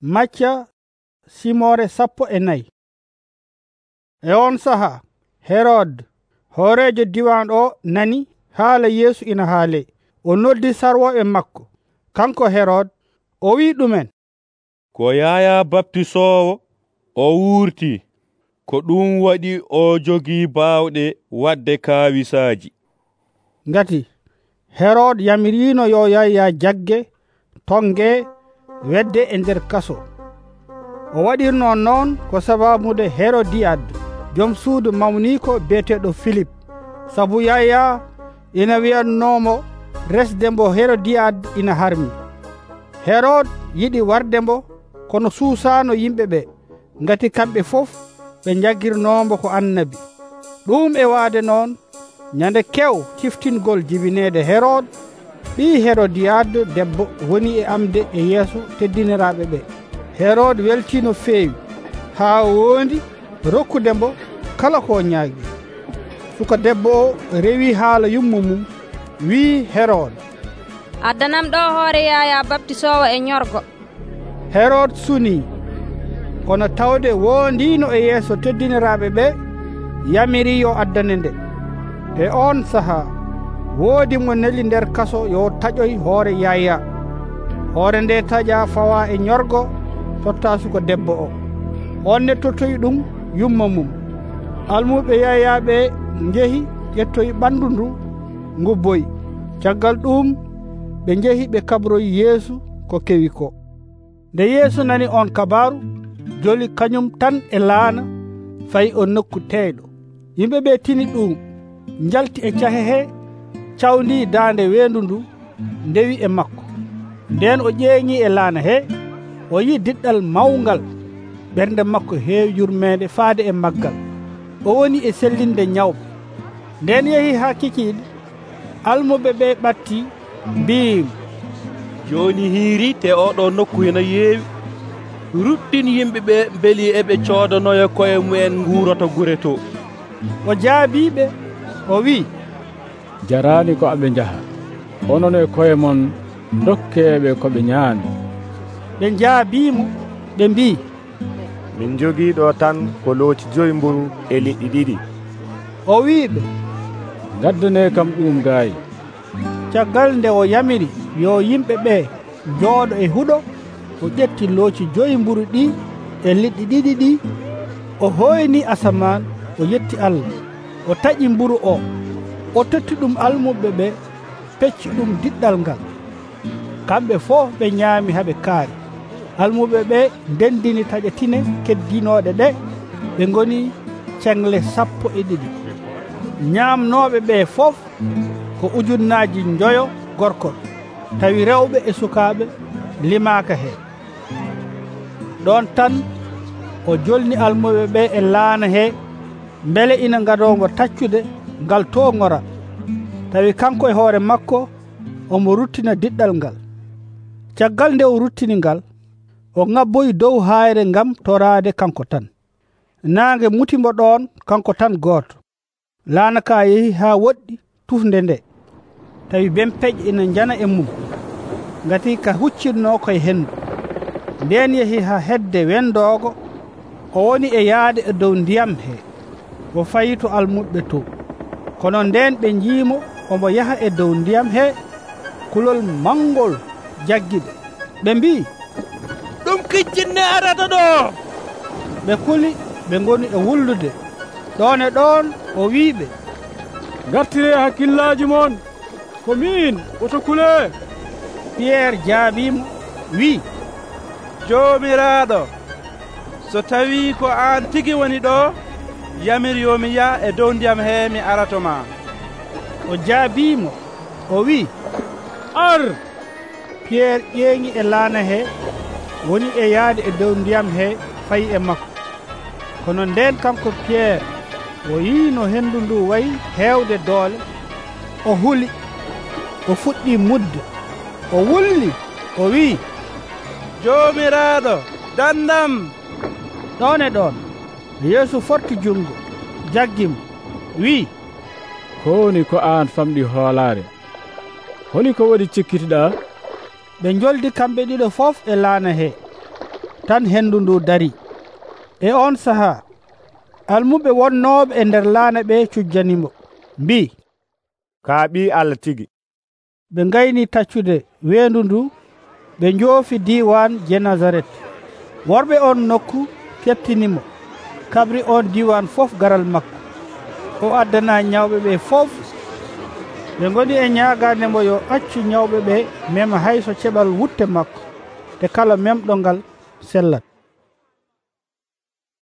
macca simore sappo e nayi. E on saha herod hoorejo diwan o nani haala yeesu ina haale. O noddi sarwoɓe makko. Kanko herod o wi ɗumen. Ko yaya baptisowo o wurti ko ɗum waɗi o jogii baawɗe waɗde kaawisaaji. Ngati herod yamirino yo yaya jagge tonge wedde e nder kaso. O waɗirno noon ko sababude herodiyad joom suudu mawniko beeteɗo philip. Sabu yaya ina wiyannomo resde mbo herodiyad ina harmi. Herod yiɗi warde mbo kono suusano yimɓe ɓe. Ngati kamɓe fof ɓe jaggirnombo ko annabi. Ɗum e waade noon ñande kew ciftingol jibinede herod ɓi herodiyade debbo woni e amde e yeeso teddiniraɓe ɓe. Herode welti no feewi. Haa wondi rokkudembo kala ko ñaagui suka debbo o rewi haala yummu mum wi herode addanam ɗo hoore yaya baptisowo e ñorgo. Herode suni kono tawde wondino e yeeso teddiniraɓe ɓe yamiri yo addane nde. E on saaha woodi mo neli nder kaso yo taƴoy hoore yaya. Hoore nde taƴa fawa e ñorgo totta suko debbo o. Onne tottoyi ɗum yumma mum. Almuɓe yayaɓe jeehi ƴettoyi ɓandu ndu gubboyi caggal ɗum ɓe jeehi ɓe kabroyi yeesu ko kewi ko. Nde yeesu nani on kabaru joli kañum tan e laana fayi o nokku teyɗo yimɓeɓe tini ɗum jalti e cahe he cawndi daande weendu ndu ndewi e makko. Nden o ƴeeŋi e laana he o yi diɗɗal mawngal ɓernde makko heewi yurmeende faade e maggal. O woni e sellinde ñawɓe nden yehi haa kikiiɗe almuɓe ɓe ɓatti mbiim. Jooni hiiri te oɗo nokku hena yeewi. Ruɗɗin yimɓe e ɓe mbeli eɓe coodanoya koye mumen nguuroto gure to. O jaabiiɓe o wi'i jarani ko aɓe jaaha onon e koye mon dokkeɓe koɓe ñaami ɓe jaabimo ɓe mbi min jogiiɗo tan ko looci joyi mburu e liɗɗi ɗiɗi. O wiɓe gaddane kam ɗum gaayi. caggal nde o yamiri yo yimɓe ɓe jooɗo e huɗo o ƴetti looci joyi mburu ɗi e liɗɗi ɗiɗi ɗi o hoyni asaman o yetti allah. O taƴi mburu o. o totti ɗum almuɓe ɓe pecci ɗum diɗɗal ngal. Kamɓe fof ɓe ñaami haɓe kaari. Almuɓe ɓe ndendini taƴa tine keddinoɗe ɗe ɓe goni cengle sappo e ɗiɗi. Ñaamnoɓe ɓe fof ko ujunnaji joyo gorkol tawi rewɓe e sukaɓe limaka he. Ɗon tan o jolni almuɓe ɓe e laana he beele ina gadongo taccude ngal to gora tawi kanko e hoore makko omo ruttina diɗɗal ngal. Caggal nde o ruttini ngal o ŋabboyi dow hayre ngam toraade kanko tan. Naange mutimo ɗon kanko tan gooto. Laana ka yehi haa woɗɗi tufnde nde. Tawi ben peƴ ina njana e mum. Ngati ka huccinno koye henndu. Nden yehi haa hedde wendoogo o woni e yaade e dow ndiyam he. O fayi to almuɓe to. kono nden ɓe jiimo omo yaha e dow ndiyam he kulol mangol jaggiɗe. Ɓe mbi ɗum kiccinne arata ɗo. ɓe kuli ɓe goni e wullude. Ɗon e ɗon o wiɓe gartire hakkillaji mon ko min oto kule piyerre jaabimo wi. Jomiraɗo so tawi ko an tigi woni ɗo yamir yomi ya e dow ndiyam he mi aratoma o jaabimo o wi ar piyerre ƴeeŋi e laana he woni e yaade e dow ndiyam he fayi e makko kono nden kanko piyerre o yii no henndu ndu wayi heewde doole o huli o fuɗɗi mudde o wulli o wii jomiraɗo dandam ɗon e ɗon yeesu forti junngo jaggimo wi'i kowoni ko aan famɗi hoolaare. Holi ko woni cikkitiɗa? Ɓe joldi kamɓe ɗiɗo fof e laana he. Tan henndu ndu dari. E on sahaa almuɓe wonnooɓe e nder laana ɓe cujjanimo. Mbi. Kaa ɓi allah tigi. Ɓe ngayni taccude weendu ndu ɓe njoofi diwan je nazaret worɓe on nokku kettinimo. kabri on diwan fof garal makko. O addana ñawɓe ɓe fof. Ɓe goni e ñagade mbo yo accu ñawɓe ɓe mema hayso ceɓal wutte makko. Te kala memɗo ngal sellat.